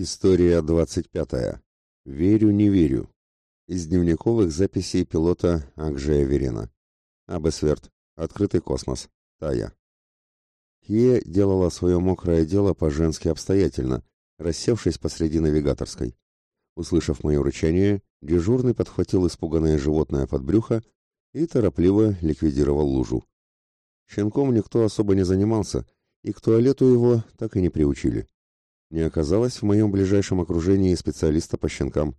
История 25. Верю, не верю. Из дневниковых записей пилота Акжея Верена. Абесверт. Открытый космос. Тая. Хие делала свое мокрое дело по-женски обстоятельно, рассевшись посреди навигаторской. Услышав мое рычание, дежурный подхватил испуганное животное под брюхо и торопливо ликвидировал лужу. Щенком никто особо не занимался, и к туалету его так и не приучили. Не оказалось в моем ближайшем окружении специалиста по щенкам.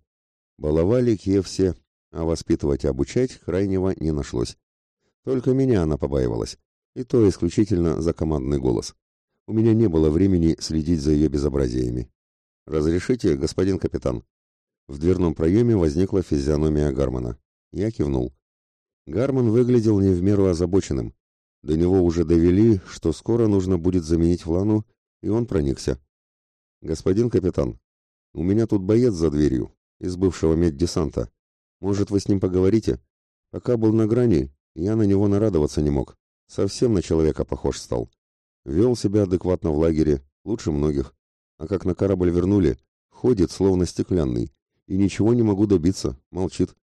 Баловали Киев все, а воспитывать и обучать крайнего не нашлось. Только меня она побаивалась, и то исключительно за командный голос. У меня не было времени следить за ее безобразиями. «Разрешите, господин капитан?» В дверном проеме возникла физиономия Гармана. Я кивнул. Гарман выглядел не в меру озабоченным. До него уже довели, что скоро нужно будет заменить Влану, и он проникся. «Господин капитан, у меня тут боец за дверью, из бывшего меддесанта. Может, вы с ним поговорите? Пока был на грани, я на него нарадоваться не мог. Совсем на человека похож стал. Вел себя адекватно в лагере, лучше многих. А как на корабль вернули, ходит словно стеклянный. И ничего не могу добиться, молчит.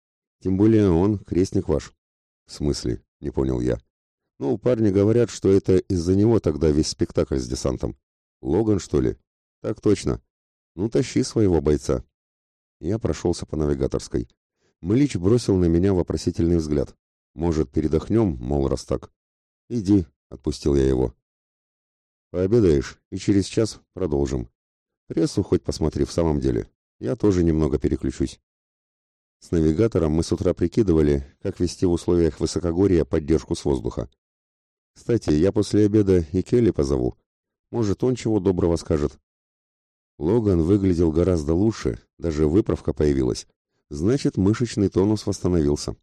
Тем более он крестник ваш». «В смысле?» — не понял я. «Ну, парни говорят, что это из-за него тогда весь спектакль с десантом. Логан, что ли?» Так точно. Ну, тащи своего бойца. Я прошелся по навигаторской. Млич бросил на меня вопросительный взгляд. Может, передохнем, мол, раз так. Иди, отпустил я его. Пообедаешь, и через час продолжим. Прессу хоть посмотри в самом деле. Я тоже немного переключусь. С навигатором мы с утра прикидывали, как вести в условиях высокогорья поддержку с воздуха. Кстати, я после обеда и Келли позову. Может, он чего доброго скажет. Логан выглядел гораздо лучше, даже выправка появилась. Значит, мышечный тонус восстановился.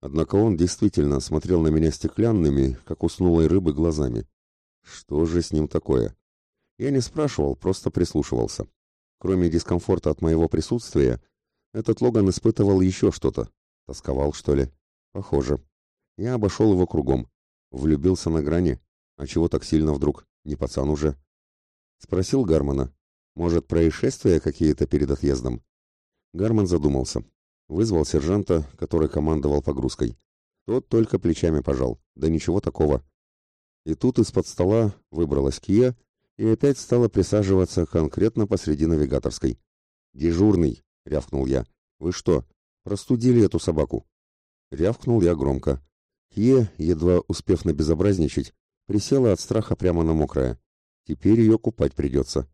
Однако он действительно смотрел на меня стеклянными, как уснулой рыбы, глазами. Что же с ним такое? Я не спрашивал, просто прислушивался. Кроме дискомфорта от моего присутствия, этот Логан испытывал еще что-то. Тосковал, что ли? Похоже. Я обошел его кругом. Влюбился на грани. А чего так сильно вдруг? Не пацан уже. Спросил Гармана. Может, происшествия какие-то перед отъездом? Гарман задумался. Вызвал сержанта, который командовал погрузкой. Тот только плечами пожал. Да ничего такого. И тут из-под стола выбралась Кия и опять стала присаживаться конкретно посреди навигаторской. «Дежурный!» — рявкнул я. «Вы что, простудили эту собаку?» Рявкнул я громко. Кия, едва успев набезобразничать, присела от страха прямо на мокрое. Теперь ее купать придется.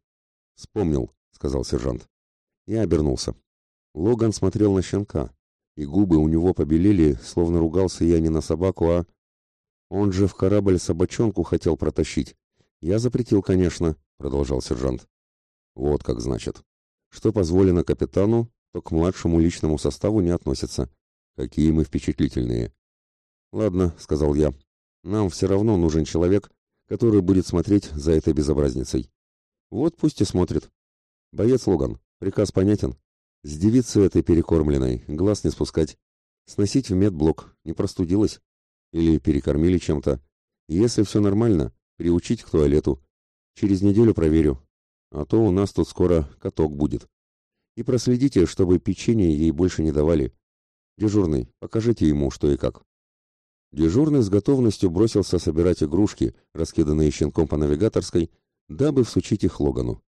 «Вспомнил», — сказал сержант. Я обернулся. Логан смотрел на щенка, и губы у него побелели, словно ругался я не на собаку, а... Он же в корабль собачонку хотел протащить. Я запретил, конечно, — продолжал сержант. Вот как значит. Что позволено капитану, то к младшему личному составу не относится. Какие мы впечатлительные. Ладно, — сказал я, — нам все равно нужен человек, который будет смотреть за этой безобразницей. Вот пусть и смотрит. Боец Логан, приказ понятен. С девицы этой перекормленной, глаз не спускать. Сносить в медблок, не простудилась. Или перекормили чем-то. Если все нормально, приучить к туалету. Через неделю проверю. А то у нас тут скоро каток будет. И проследите, чтобы печенье ей больше не давали. Дежурный, покажите ему, что и как. Дежурный с готовностью бросился собирать игрушки, раскиданные щенком по навигаторской, дабы всучить их Логану.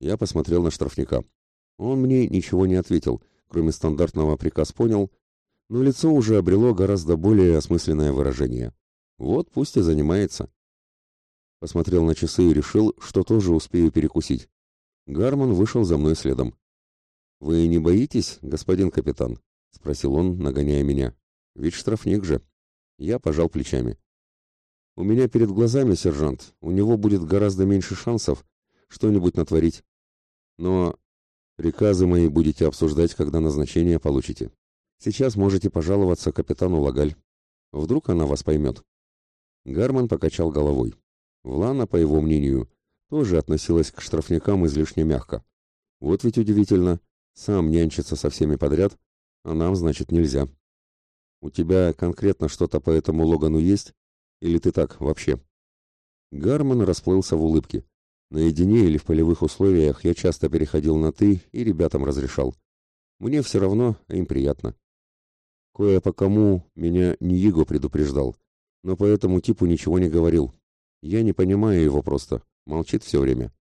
Я посмотрел на штрафника. Он мне ничего не ответил, кроме стандартного приказ понял, но лицо уже обрело гораздо более осмысленное выражение. Вот пусть и занимается. Посмотрел на часы и решил, что тоже успею перекусить. Гарман вышел за мной следом. «Вы не боитесь, господин капитан?» — спросил он, нагоняя меня. «Ведь штрафник же». Я пожал плечами. У меня перед глазами сержант, у него будет гораздо меньше шансов что-нибудь натворить. Но приказы мои будете обсуждать, когда назначение получите. Сейчас можете пожаловаться капитану Лагаль. Вдруг она вас поймет. Гарман покачал головой. Влана, по его мнению, тоже относилась к штрафникам излишне мягко. Вот ведь удивительно, сам нянчится со всеми подряд, а нам, значит, нельзя. У тебя конкретно что-то по этому Логану есть? Или ты так, вообще?» Гарман расплылся в улыбке. Наедине или в полевых условиях я часто переходил на «ты» и ребятам разрешал. Мне все равно, а им приятно. Кое по кому меня не Его предупреждал, но по этому типу ничего не говорил. Я не понимаю его просто, молчит все время.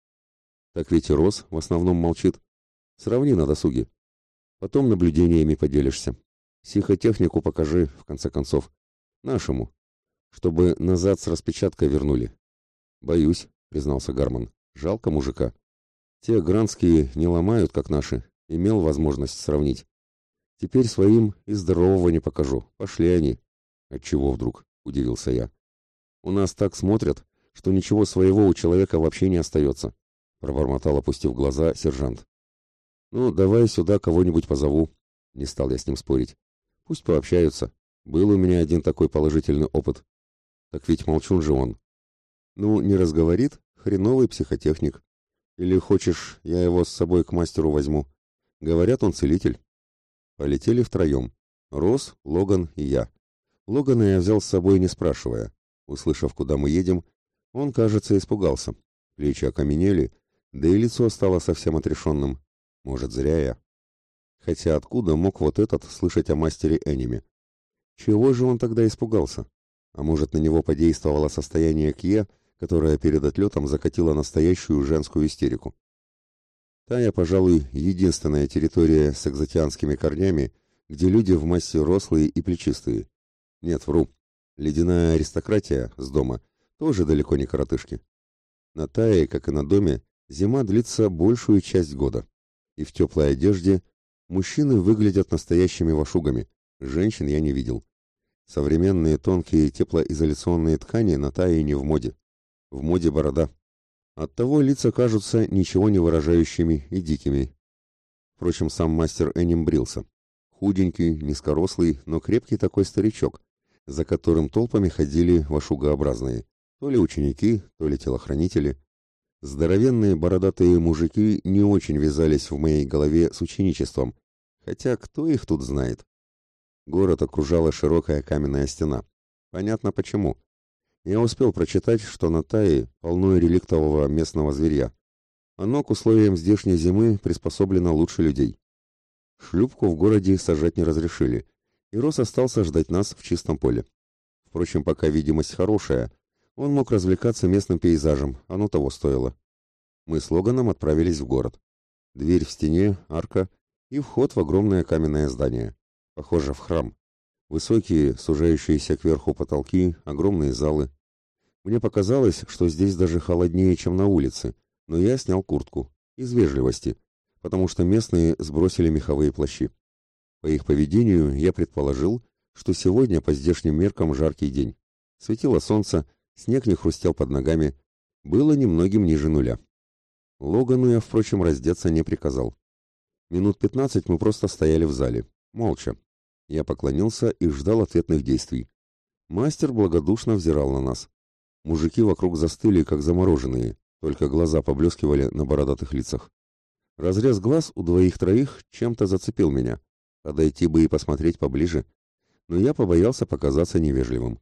Так ведь и Рос в основном молчит. Сравни на досуге. Потом наблюдениями поделишься. Психотехнику покажи, в конце концов. Нашему. Чтобы назад с распечаткой вернули. Боюсь, признался Гарман. Жалко мужика. Те гранские не ломают, как наши. Имел возможность сравнить. Теперь своим и здорового не покажу. Пошли они. Отчего вдруг? Удивился я. У нас так смотрят, что ничего своего у человека вообще не остается. Пробормотал, опустив глаза, сержант. Ну, давай сюда кого-нибудь позову. Не стал я с ним спорить. Пусть пообщаются. Был у меня один такой положительный опыт. Так ведь молчун же он. Ну, не разговорит, хреновый психотехник. Или хочешь, я его с собой к мастеру возьму? Говорят, он целитель. Полетели втроем. Рос, Логан и я. Логана я взял с собой, не спрашивая. Услышав, куда мы едем, он, кажется, испугался. Плечи окаменели, да и лицо стало совсем отрешенным. Может, зря я. Хотя откуда мог вот этот слышать о мастере Эними? Чего же он тогда испугался? А может, на него подействовало состояние Кье, которое перед отлетом закатило настоящую женскую истерику? Тая, пожалуй, единственная территория с экзотианскими корнями, где люди в массе рослые и плечистые. Нет, вру. Ледяная аристократия с дома тоже далеко не коротышки. На Тае, как и на доме, зима длится большую часть года и в теплой одежде мужчины выглядят настоящими вашугами, женщин я не видел. Современные тонкие теплоизоляционные ткани на тае не в моде. В моде борода. Оттого лица кажутся ничего не выражающими и дикими. Впрочем, сам мастер Эним брился. Худенький, низкорослый, но крепкий такой старичок, за которым толпами ходили вашугообразные. То ли ученики, то ли телохранители. Здоровенные бородатые мужики не очень вязались в моей голове с ученичеством, хотя кто их тут знает? Город окружала широкая каменная стена. Понятно почему. Я успел прочитать, что на Тае полно реликтового местного зверья. Оно к условиям здешней зимы приспособлено лучше людей. Шлюпку в городе сажать не разрешили, и Рос остался ждать нас в чистом поле. Впрочем, пока видимость хорошая, он мог развлекаться местным пейзажем, оно того стоило. Мы с Логаном отправились в город. Дверь в стене, арка и вход в огромное каменное здание. Похоже, в храм. Высокие, сужающиеся кверху потолки, огромные залы. Мне показалось, что здесь даже холоднее, чем на улице, но я снял куртку. Из вежливости, потому что местные сбросили меховые плащи. По их поведению я предположил, что сегодня по здешним меркам жаркий день. Светило солнце, Снег не хрустел под ногами. Было немногим ниже нуля. Логану я, впрочем, раздеться не приказал. Минут пятнадцать мы просто стояли в зале, молча. Я поклонился и ждал ответных действий. Мастер благодушно взирал на нас. Мужики вокруг застыли, как замороженные, только глаза поблескивали на бородатых лицах. Разрез глаз у двоих-троих чем-то зацепил меня. Подойти бы и посмотреть поближе, но я побоялся показаться невежливым.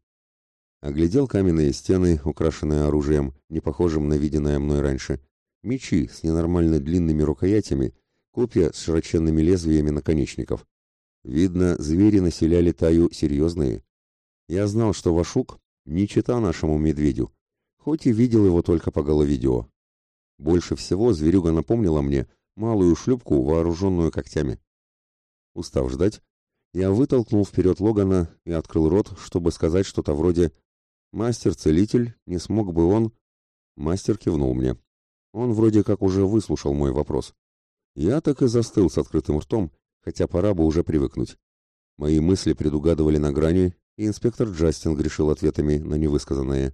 Оглядел каменные стены, украшенные оружием, не похожим на виденное мной раньше. Мечи с ненормально длинными рукоятями, копья с широченными лезвиями наконечников. Видно, звери населяли Таю серьезные. Я знал, что Вашук не чита нашему медведю, хоть и видел его только по головидео. Больше всего зверюга напомнила мне малую шлюпку, вооруженную когтями. Устав ждать, я вытолкнул вперед Логана и открыл рот, чтобы сказать что-то вроде Мастер-целитель, не смог бы он... Мастер кивнул мне. Он вроде как уже выслушал мой вопрос. Я так и застыл с открытым ртом, хотя пора бы уже привыкнуть. Мои мысли предугадывали на грани, и инспектор Джастин грешил ответами на невысказанное.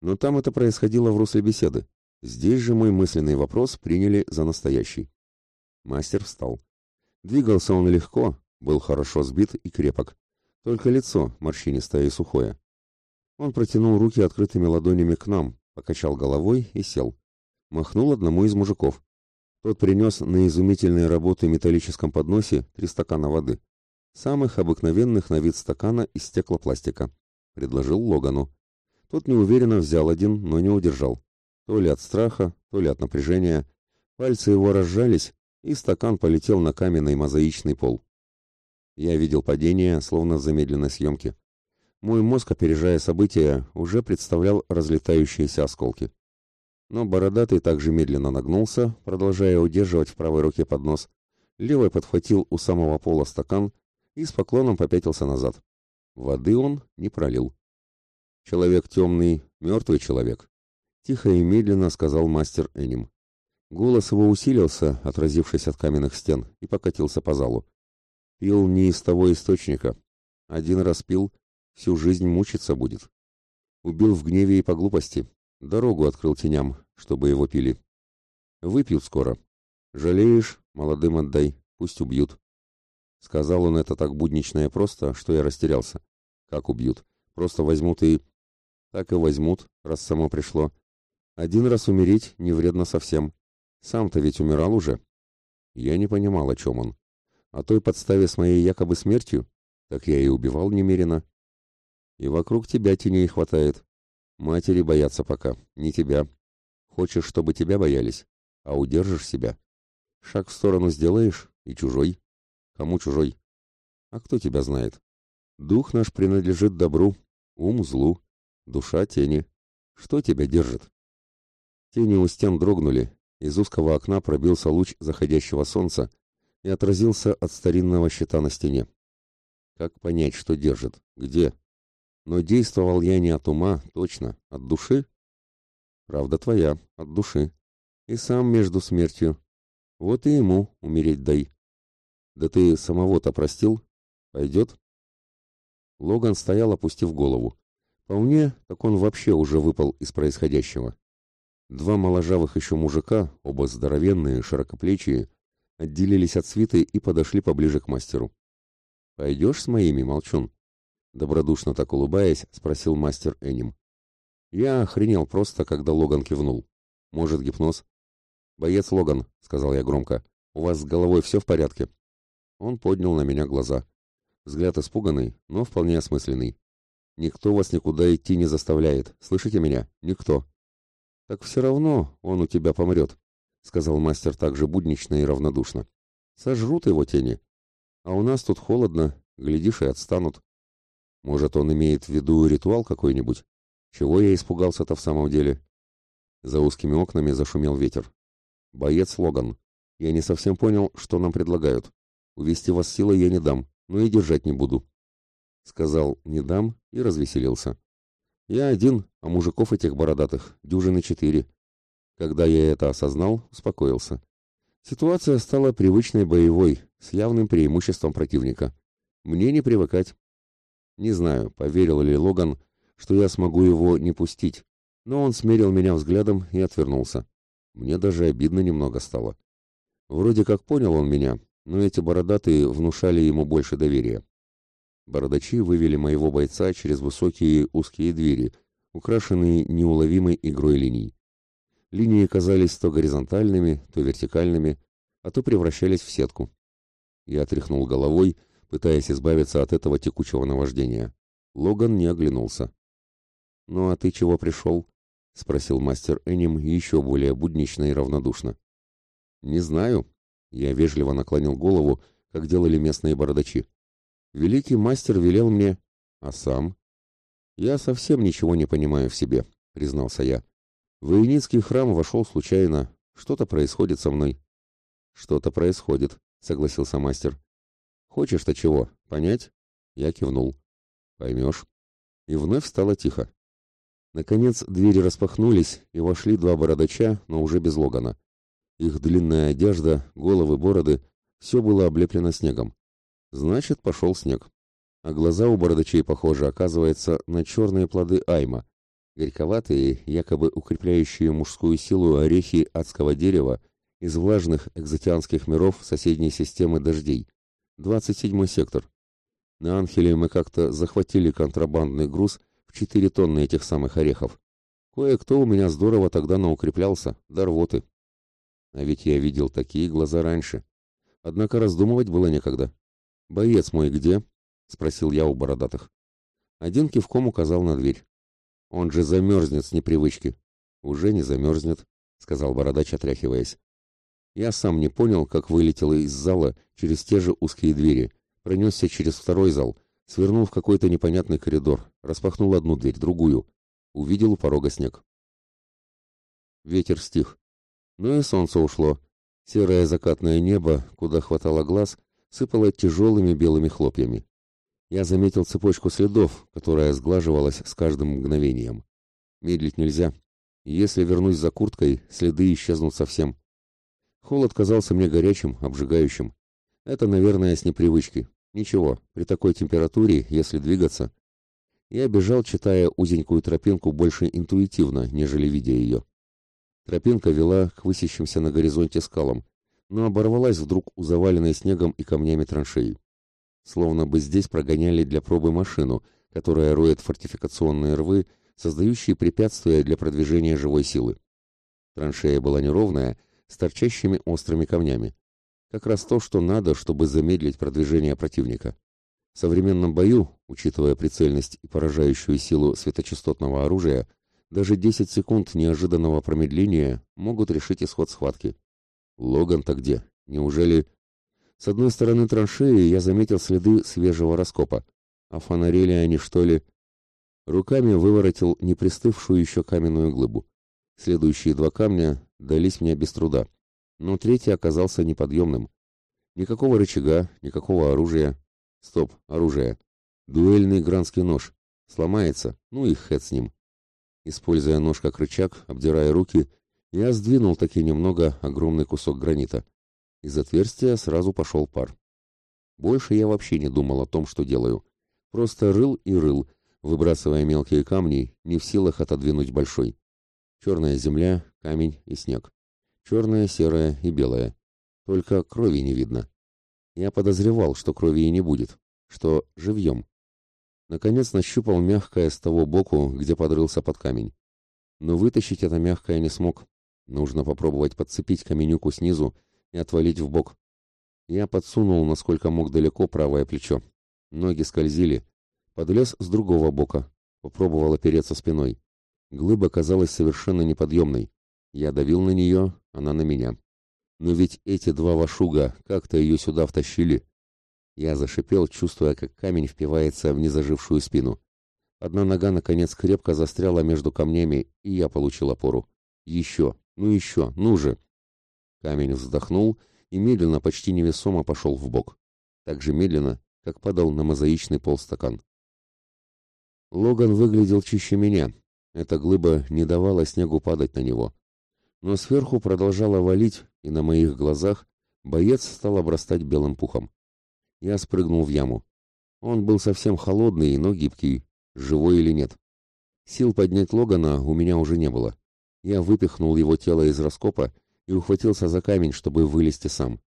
Но там это происходило в русле беседы. Здесь же мой мысленный вопрос приняли за настоящий. Мастер встал. Двигался он легко, был хорошо сбит и крепок. Только лицо морщинистое и сухое. Он протянул руки открытыми ладонями к нам, покачал головой и сел. Махнул одному из мужиков. Тот принес на изумительные работы металлическом подносе три стакана воды. Самых обыкновенных на вид стакана из стеклопластика. Предложил Логану. Тот неуверенно взял один, но не удержал. То ли от страха, то ли от напряжения. Пальцы его разжались, и стакан полетел на каменный мозаичный пол. Я видел падение, словно в замедленной съемке. Мой мозг, опережая события, уже представлял разлетающиеся осколки. Но бородатый также медленно нагнулся, продолжая удерживать в правой руке поднос. Левой подхватил у самого пола стакан и с поклоном попятился назад. Воды он не пролил. «Человек темный, мертвый человек», — тихо и медленно сказал мастер Эним. Голос его усилился, отразившись от каменных стен, и покатился по залу. Пил не из того источника. Один раз пил, всю жизнь мучиться будет. Убил в гневе и по глупости. Дорогу открыл теням, чтобы его пили. Выпьют скоро. Жалеешь, молодым отдай, пусть убьют. Сказал он это так буднично и просто, что я растерялся. Как убьют? Просто возьмут и... Так и возьмут, раз само пришло. Один раз умереть не вредно совсем. Сам-то ведь умирал уже. Я не понимал, о чем он. О той подставе с моей якобы смертью? Так я и убивал немерено. И вокруг тебя теней хватает. Матери боятся пока, не тебя. Хочешь, чтобы тебя боялись, а удержишь себя. Шаг в сторону сделаешь, и чужой. Кому чужой? А кто тебя знает? Дух наш принадлежит добру, ум злу, душа тени. Что тебя держит? Тени у стен дрогнули, из узкого окна пробился луч заходящего солнца и отразился от старинного щита на стене. Как понять, что держит? Где? Но действовал я не от ума, точно, от души? Правда твоя, от души. И сам между смертью. Вот и ему умереть дай. Да ты самого-то простил? Пойдет? Логан стоял, опустив голову. По мне, так он вообще уже выпал из происходящего. Два моложавых еще мужика, оба здоровенные, широкоплечие, отделились от свиты и подошли поближе к мастеру. «Пойдешь с моими, молчун?» Добродушно так улыбаясь, спросил мастер Эним. Я охренел просто, когда Логан кивнул. «Может, гипноз?» «Боец Логан», — сказал я громко, — «у вас с головой все в порядке?» Он поднял на меня глаза. Взгляд испуганный, но вполне осмысленный. «Никто вас никуда идти не заставляет. Слышите меня? Никто». «Так все равно он у тебя помрет», — сказал мастер также буднично и равнодушно. «Сожрут его тени. А у нас тут холодно, глядишь, и отстанут. Может, он имеет в виду ритуал какой-нибудь? Чего я испугался-то в самом деле?» За узкими окнами зашумел ветер. «Боец Логан. Я не совсем понял, что нам предлагают. Увести вас силой я не дам, но и держать не буду». Сказал «не дам» и развеселился. Я один, а мужиков этих бородатых дюжины четыре. Когда я это осознал, успокоился. Ситуация стала привычной боевой, с явным преимуществом противника. Мне не привыкать. Не знаю, поверил ли Логан, что я смогу его не пустить, но он смерил меня взглядом и отвернулся. Мне даже обидно немного стало. Вроде как понял он меня, но эти бородатые внушали ему больше доверия. Бородачи вывели моего бойца через высокие узкие двери, украшенные неуловимой игрой линий. Линии казались то горизонтальными, то вертикальными, а то превращались в сетку. Я отряхнул головой, пытаясь избавиться от этого текучего наваждения. Логан не оглянулся. «Ну а ты чего пришел?» — спросил мастер Эним еще более буднично и равнодушно. «Не знаю». Я вежливо наклонил голову, как делали местные бородачи. Великий мастер велел мне... А сам? Я совсем ничего не понимаю в себе, признался я. В Иеницкий храм вошел случайно. Что-то происходит со мной. Что-то происходит, согласился мастер. Хочешь-то чего? Понять? Я кивнул. Поймешь. И вновь стало тихо. Наконец двери распахнулись, и вошли два бородача, но уже без Логана. Их длинная одежда, головы, бороды — все было облеплено снегом. Значит, пошел снег. А глаза у бородачей похожи, оказывается, на черные плоды айма. Горьковатые, якобы укрепляющие мужскую силу орехи адского дерева из влажных экзотианских миров соседней системы дождей. 27 сектор. На Анхеле мы как-то захватили контрабандный груз в 4 тонны этих самых орехов. Кое-кто у меня здорово тогда наукреплялся, до рвоты. А ведь я видел такие глаза раньше. Однако раздумывать было некогда. «Боец мой где?» — спросил я у бородатых. Один кивком указал на дверь. «Он же замерзнет с непривычки. «Уже не замерзнет», — сказал бородач, отряхиваясь. Я сам не понял, как вылетел из зала через те же узкие двери, пронесся через второй зал, свернул в какой-то непонятный коридор, распахнул одну дверь, другую. Увидел у порога снег. Ветер стих. Ну и солнце ушло. Серое закатное небо, куда хватало глаз, сыпало тяжелыми белыми хлопьями. Я заметил цепочку следов, которая сглаживалась с каждым мгновением. Медлить нельзя. Если вернусь за курткой, следы исчезнут совсем. Холод казался мне горячим, обжигающим. Это, наверное, с непривычки. Ничего, при такой температуре, если двигаться... Я бежал, читая узенькую тропинку больше интуитивно, нежели видя ее. Тропинка вела к высящимся на горизонте скалам, но оборвалась вдруг у заваленной снегом и камнями траншеи. Словно бы здесь прогоняли для пробы машину, которая роет фортификационные рвы создающие препятствия для продвижения живой силы. Траншея была неровная, с торчащими острыми камнями. Как раз то, что надо, чтобы замедлить продвижение противника. В современном бою, учитывая прицельность и поражающую силу светочастотного оружия, даже 10 секунд неожиданного промедления могут решить исход схватки. Логан-то где? Неужели... С одной стороны траншеи я заметил следы свежего раскопа. А фонарели они, что ли, Руками выворотил непристывшую еще каменную глыбу. Следующие два камня дались мне без труда, но третий оказался неподъемным. Никакого рычага, никакого оружия. Стоп, оружие. Дуэльный гранский нож. Сломается, ну и хэт с ним. Используя нож как рычаг, обдирая руки, я сдвинул таки немного огромный кусок гранита. Из отверстия сразу пошел пар. Больше я вообще не думал о том, что делаю. Просто рыл и рыл, выбрасывая мелкие камни, не в силах отодвинуть большой. Черная земля, камень и снег. Черная, серая и белая. Только крови не видно. Я подозревал, что крови и не будет, что живьем. Наконец нащупал мягкое с того боку, где подрылся под камень. Но вытащить это мягкое не смог. Нужно попробовать подцепить каменюку снизу и отвалить в бок. Я подсунул, насколько мог далеко, правое плечо. Ноги скользили, Подлез с другого бока. Попробовал опереться спиной. Глыба казалась совершенно неподъемной. Я давил на нее, она на меня. Но ведь эти два вашуга как-то ее сюда втащили. Я зашипел, чувствуя, как камень впивается в незажившую спину. Одна нога, наконец, крепко застряла между камнями, и я получил опору. Еще, ну еще, ну же! Камень вздохнул и медленно, почти невесомо пошел в бок. Так же медленно, как падал на мозаичный полстакан. Логан выглядел чище меня. Эта глыба не давала снегу падать на него. Но сверху продолжала валить, и на моих глазах боец стал обрастать белым пухом. Я спрыгнул в яму. Он был совсем холодный, но гибкий, живой или нет. Сил поднять Логана у меня уже не было. Я выпихнул его тело из раскопа и ухватился за камень, чтобы вылезти сам.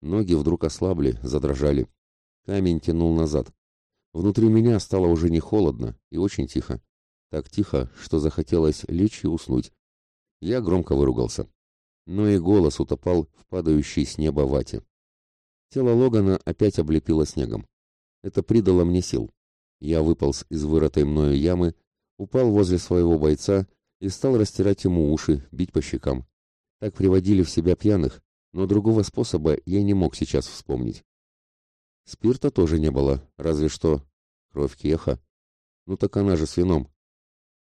Ноги вдруг ослабли, задрожали. Камень тянул назад. Внутри меня стало уже не холодно и очень тихо. Так тихо, что захотелось лечь и уснуть. Я громко выругался. Но и голос утопал в падающей с неба вате. Тело Логана опять облепило снегом. Это придало мне сил. Я выполз из вырытой мною ямы, упал возле своего бойца и стал растирать ему уши, бить по щекам. Так приводили в себя пьяных, но другого способа я не мог сейчас вспомнить. Спирта тоже не было, разве что кровь кеха. Ну так она же с вином.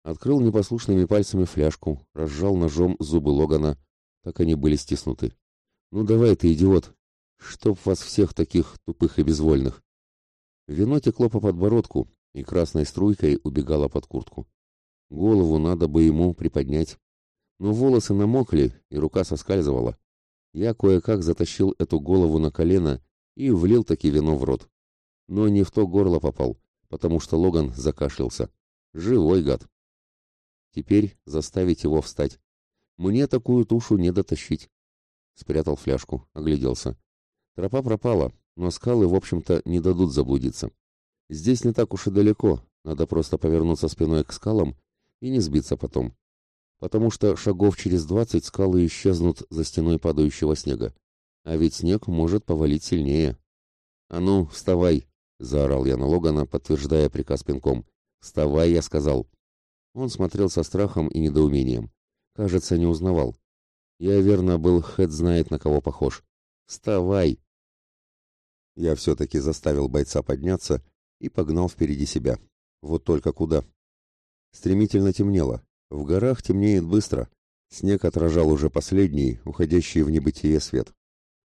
Открыл непослушными пальцами фляжку, разжал ножом зубы Логана. Так они были стиснуты. Ну давай ты, идиот. Чтоб вас всех таких тупых и безвольных. Вино текло по подбородку и красной струйкой убегало под куртку. Голову надо бы ему приподнять. Но волосы намокли, и рука соскальзывала. Я кое-как затащил эту голову на колено и влил таки вино в рот. Но не в то горло попал, потому что Логан закашлялся. Живой гад. Теперь заставить его встать. Мне такую тушу не дотащить. Спрятал фляжку, огляделся. Тропа пропала, но скалы, в общем-то, не дадут заблудиться. Здесь не так уж и далеко, надо просто повернуться спиной к скалам и не сбиться потом. Потому что шагов через двадцать скалы исчезнут за стеной падающего снега. А ведь снег может повалить сильнее. «А ну, вставай!» — заорал я на Логана, подтверждая приказ пинком. «Вставай!» — я сказал. Он смотрел со страхом и недоумением. Кажется, не узнавал. Я верно был, Хэт знает, на кого похож. «Вставай!» Я все-таки заставил бойца подняться и погнал впереди себя. Вот только куда? Стремительно темнело. В горах темнеет быстро. Снег отражал уже последний, уходящий в небытие свет.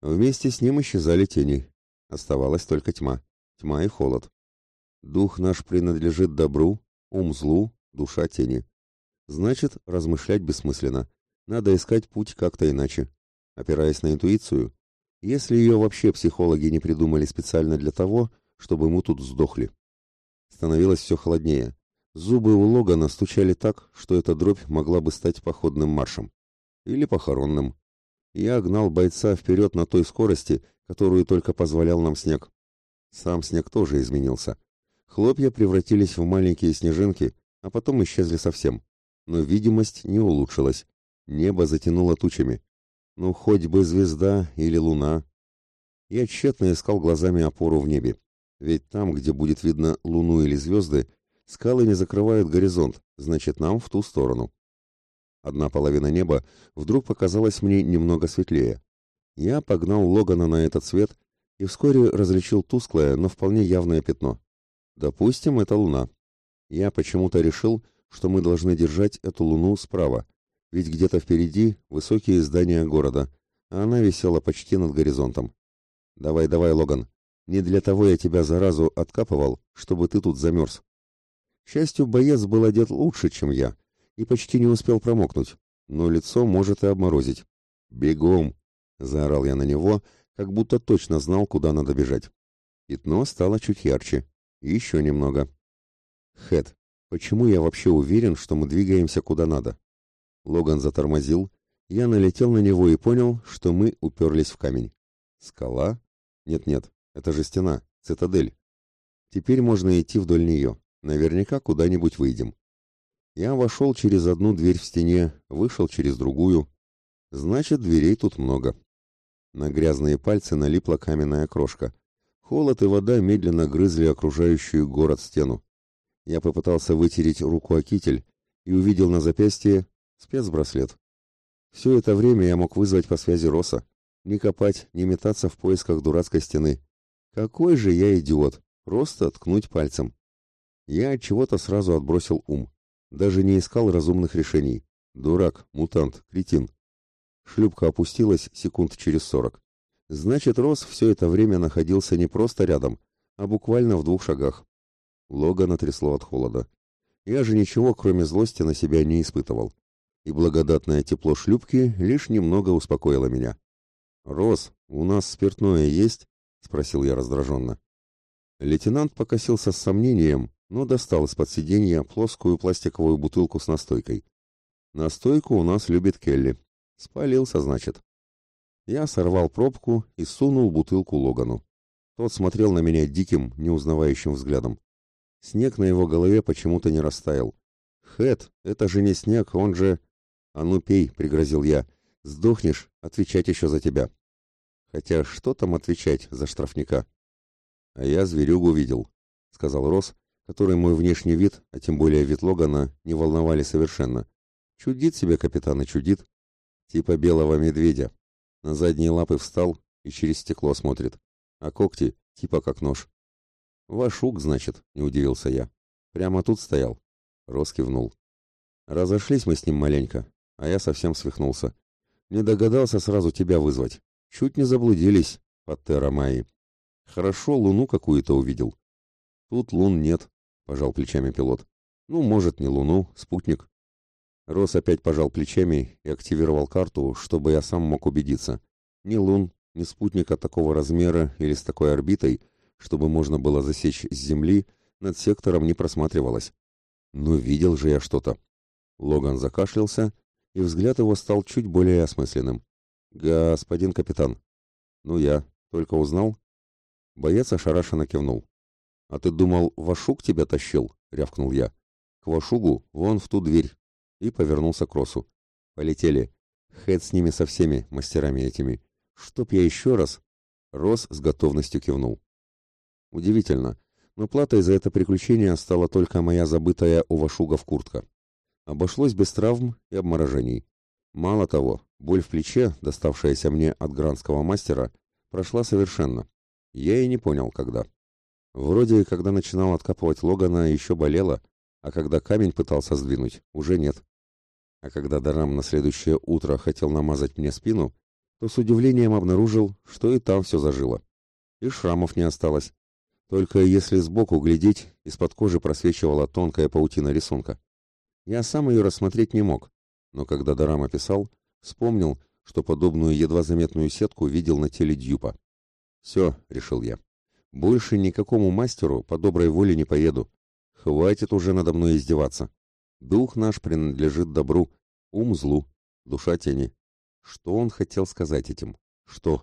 Вместе с ним исчезали тени. Оставалась только тьма. Тьма и холод. Дух наш принадлежит добру, ум злу, душа тени. Значит, размышлять бессмысленно. Надо искать путь как-то иначе. Опираясь на интуицию, если ее вообще психологи не придумали специально для того, чтобы мы тут сдохли. Становилось все холоднее. Зубы у Логана стучали так, что эта дробь могла бы стать походным маршем. Или похоронным. Я гнал бойца вперед на той скорости, которую только позволял нам снег. Сам снег тоже изменился. Хлопья превратились в маленькие снежинки, а потом исчезли совсем. Но видимость не улучшилась. Небо затянуло тучами. Ну, хоть бы звезда или луна. Я тщетно искал глазами опору в небе. Ведь там, где будет видно луну или звезды, скалы не закрывают горизонт, значит, нам в ту сторону. Одна половина неба вдруг показалась мне немного светлее. Я погнал Логана на этот свет и вскоре различил тусклое, но вполне явное пятно. Допустим, это луна. Я почему-то решил, что мы должны держать эту луну справа, ведь где-то впереди высокие здания города, а она висела почти над горизонтом. «Давай, давай, Логан, не для того я тебя заразу откапывал, чтобы ты тут замерз». К счастью, боец был одет лучше, чем я, и почти не успел промокнуть, но лицо может и обморозить. «Бегом!» — заорал я на него, как будто точно знал, куда надо бежать. Пятно стало чуть ярче. Еще немного. Хэт, почему я вообще уверен, что мы двигаемся куда надо? Логан затормозил, я налетел на него и понял, что мы уперлись в камень. Скала? Нет-нет, это же стена, цитадель. Теперь можно идти вдоль нее. Наверняка куда-нибудь выйдем. Я вошел через одну дверь в стене, вышел через другую. Значит, дверей тут много. На грязные пальцы налипла каменная крошка. Холод и вода медленно грызли окружающую город стену. Я попытался вытереть руку о китель и увидел на запястье Спецбраслет. Все это время я мог вызвать по связи Роса. Не копать, не метаться в поисках дурацкой стены. Какой же я идиот! Просто ткнуть пальцем. Я от чего-то сразу отбросил ум. Даже не искал разумных решений. Дурак, мутант, кретин. Шлюпка опустилась секунд через сорок. Значит, Рос все это время находился не просто рядом, а буквально в двух шагах. Логана трясло от холода. Я же ничего, кроме злости, на себя не испытывал и благодатное тепло шлюпки лишь немного успокоило меня. «Рос, у нас спиртное есть?» — спросил я раздраженно. Лейтенант покосился с сомнением, но достал из-под сиденья плоскую пластиковую бутылку с настойкой. «Настойку у нас любит Келли. Спалился, значит». Я сорвал пробку и сунул бутылку Логану. Тот смотрел на меня диким, неузнавающим взглядом. Снег на его голове почему-то не растаял. «Хэт, это же не снег, он же...» «А ну пей», — пригрозил я. «Сдохнешь, отвечать еще за тебя». Хотя что там отвечать за штрафника? «А я зверюгу видел», — сказал Рос, который мой внешний вид, а тем более вид Логана, не волновали совершенно. «Чудит себе капитан и чудит. Типа белого медведя. На задние лапы встал и через стекло смотрит. А когти типа как нож». «Вашук, значит», — не удивился я. «Прямо тут стоял». Рос кивнул. Разошлись мы с ним маленько а я совсем свихнулся. Не догадался сразу тебя вызвать. Чуть не заблудились, Паттера Майи. Хорошо, луну какую-то увидел. Тут лун нет, пожал плечами пилот. Ну, может, не луну, спутник. Рос опять пожал плечами и активировал карту, чтобы я сам мог убедиться. Ни лун, ни спутника такого размера или с такой орбитой, чтобы можно было засечь с Земли, над сектором не просматривалось. Но видел же я что-то. Логан закашлялся и взгляд его стал чуть более осмысленным. «Господин капитан». «Ну я. Только узнал?» Боец ошарашенно кивнул. «А ты думал, Вашук тебя тащил?» — рявкнул я. «К Вашугу, вон в ту дверь». И повернулся к Росу. «Полетели. Хэт с ними со всеми, мастерами этими. Чтоб я еще раз...» Рос с готовностью кивнул. Удивительно, но платой за это приключение стала только моя забытая у Вашуга в куртка. Обошлось без травм и обморожений. Мало того, боль в плече, доставшаяся мне от гранского мастера, прошла совершенно. Я и не понял, когда. Вроде, когда начинал откапывать Логана, еще болело, а когда камень пытался сдвинуть, уже нет. А когда Дарам на следующее утро хотел намазать мне спину, то с удивлением обнаружил, что и там все зажило. И шрамов не осталось. Только если сбоку глядеть, из-под кожи просвечивала тонкая паутина рисунка. Я сам ее рассмотреть не мог, но когда Дарам описал, вспомнил, что подобную едва заметную сетку видел на теле Дьюпа. «Все», — решил я, — «больше никакому мастеру по доброй воле не поеду. Хватит уже надо мной издеваться. Дух наш принадлежит добру, ум злу, душа тени». Что он хотел сказать этим? Что?